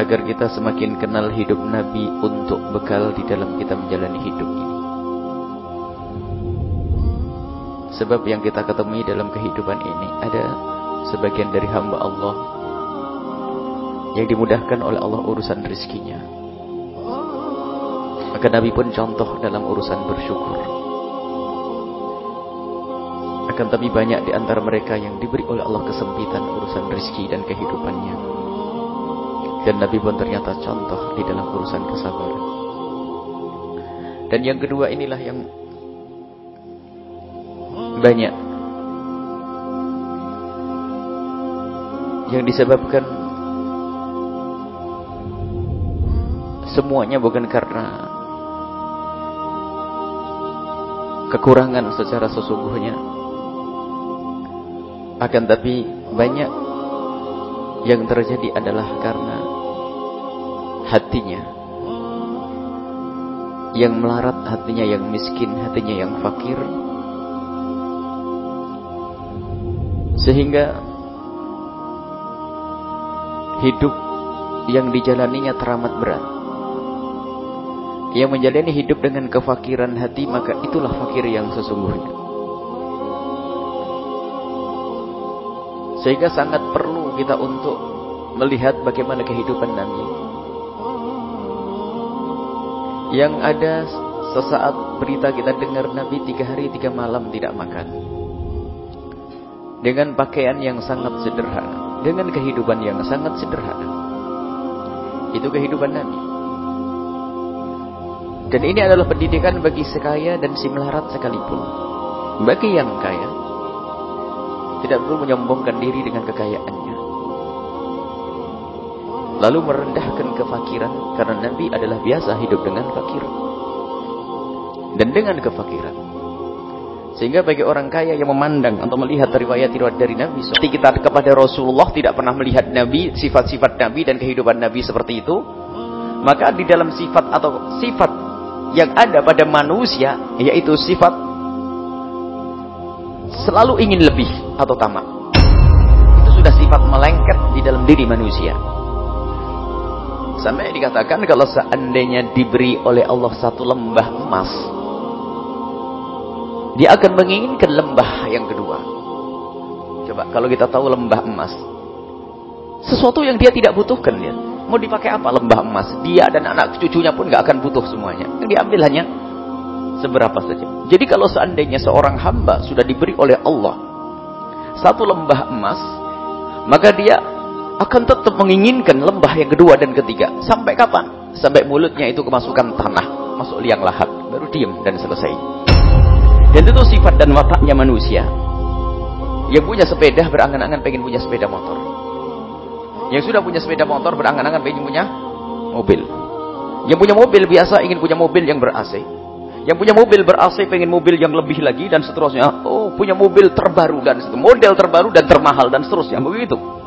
agar kita semakin kenal hidup Nabi untuk bekal di dalam kita menjalani hidup ini. Sebab yang kita ketemui dalam kehidupan ini ada sebagian dari hamba Allah yang dimudahkan oleh Allah urusan rezekinya. Maka Nabi pun contoh dalam urusan bersyukur. Akan tapi banyak di antara mereka yang diberi oleh Allah kesempitan urusan rezeki dan kehidupannya. Dan Nabi pun ternyata contoh di dalam urusan kesabaran. Dan yang kedua inilah yang banyak yang disebabkan semuanya bukan karena kekurangan secara sesungguhnya akan tapi banyak yang terjadi adalah karena hatinya yang melarat hatinya yang miskin hatinya yang fakir Sehingga hidup yang dijalaninya teramat berat. Yang menjalani hidup dengan kefakiran hati maka itulah fakir yang sesungguhnya. Sehingga sangat perlu kita untuk melihat bagaimana kehidupan Nabi. Yang ada sesaat berita kita dengar Nabi tiga hari tiga malam tidak makan dengan pakaian yang sangat sederhana, dengan kehidupan yang sangat sederhana. Itu kehidupan Nabi. Dan ini adalah pendidikan bagi sekaya dan si melarat sekalipun. Bagi yang kaya, tidak perlu menyombongkan diri dengan kekayaannya. Lalu merendahkan kefakiran, karena Nabi adalah biasa hidup dengan fakir. Dan dengan kefakiran. Sehingga bagi orang kaya yang memandang atau melihat riwayat-riwayat dari Nabi, seperti kita kepada Rasulullah tidak pernah melihat Nabi, sifat-sifat Nabi dan kehidupan Nabi seperti itu, maka di dalam sifat atau sifat yang ada pada manusia, yaitu sifat selalu ingin lebih atau tamak. Itu sudah sifat melengket di dalam diri manusia. Sampai dikatakan kalau seandainya diberi oleh Allah satu lembah emas, dia akan menginginkan lembah yang kedua. Coba kalau kita tahu lembah emas. Sesuatu yang dia tidak butuhkan dia. Mau dipakai apa lembah emas? Dia dan anak cucunya pun gak akan butuh semuanya. Yang diambil hanya seberapa saja. Jadi kalau seandainya seorang hamba sudah diberi oleh Allah satu lembah emas, maka dia akan tetap menginginkan lembah yang kedua dan ketiga. Sampai kapan? Sampai mulutnya itu kemasukan tanah, masuk liang lahat, baru diam dan selesai. Dan itu sifat dan wataknya manusia. Yang punya sepeda berangan-angan pengen punya sepeda motor. Yang sudah punya sepeda motor berangan-angan pengen punya mobil. Yang punya mobil biasa ingin punya mobil yang ber-AC. Yang punya mobil ber-AC pengen mobil yang lebih lagi dan seterusnya. Oh, punya mobil terbaru dan model terbaru dan termahal dan seterusnya. Begitu.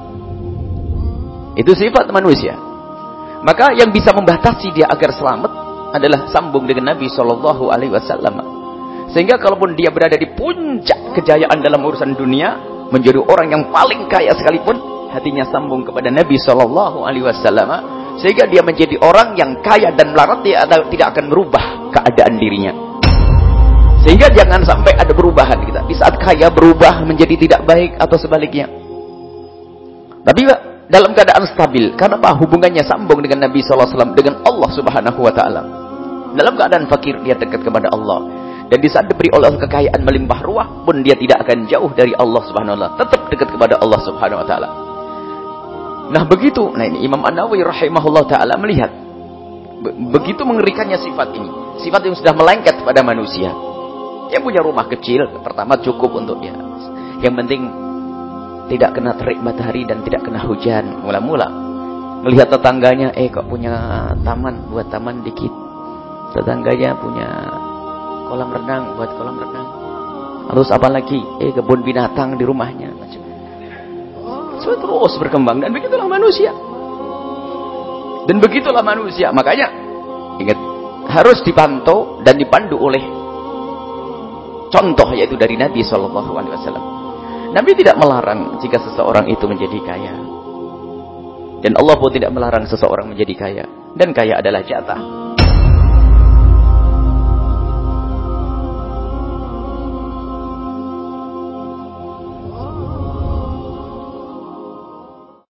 Itu sifat manusia. Maka yang bisa membatasi dia agar selamat adalah sambung dengan Nabi Shallallahu Alaihi Wasallam. Sehingga kalaupun dia berada di puncak kejayaan dalam urusan dunia, menjadi orang yang paling kaya sekalipun, hatinya sambung kepada Nabi Shallallahu Alaihi Wasallam, sehingga dia menjadi orang yang kaya dan melarat dia tidak akan merubah keadaan dirinya. Sehingga jangan sampai ada perubahan kita di saat kaya berubah menjadi tidak baik atau sebaliknya. Tapi dalam keadaan stabil, karena apa? Hubungannya sambung dengan Nabi Sallallahu Alaihi Wasallam dengan Allah Subhanahu Wa Taala. Dalam keadaan fakir dia dekat kepada Allah. Dan di saat diberi oleh kekayaan melimpah ruah pun dia tidak akan jauh dari Allah Subhanahu wa taala, tetap dekat kepada Allah Subhanahu wa taala. Nah, begitu. Nah, ini Imam An-Nawawi rahimahullah taala melihat begitu mengerikannya sifat ini. Sifat yang sudah melengket pada manusia. Yang punya rumah kecil, pertama cukup untuk dia. Yang penting tidak kena terik matahari dan tidak kena hujan. Mula-mula melihat tetangganya, eh kok punya taman, buat taman dikit. Tetangganya punya kolam renang, buat kolam renang. Terus apa lagi? Eh kebun binatang di rumahnya. Macam. Terus berkembang dan begitulah manusia. Dan begitulah manusia. Makanya ingat harus dipantau dan dipandu oleh contoh yaitu dari Nabi Shallallahu Alaihi Wasallam. Nabi tidak melarang jika seseorang itu menjadi kaya. Dan Allah pun tidak melarang seseorang menjadi kaya. Dan kaya adalah jatah.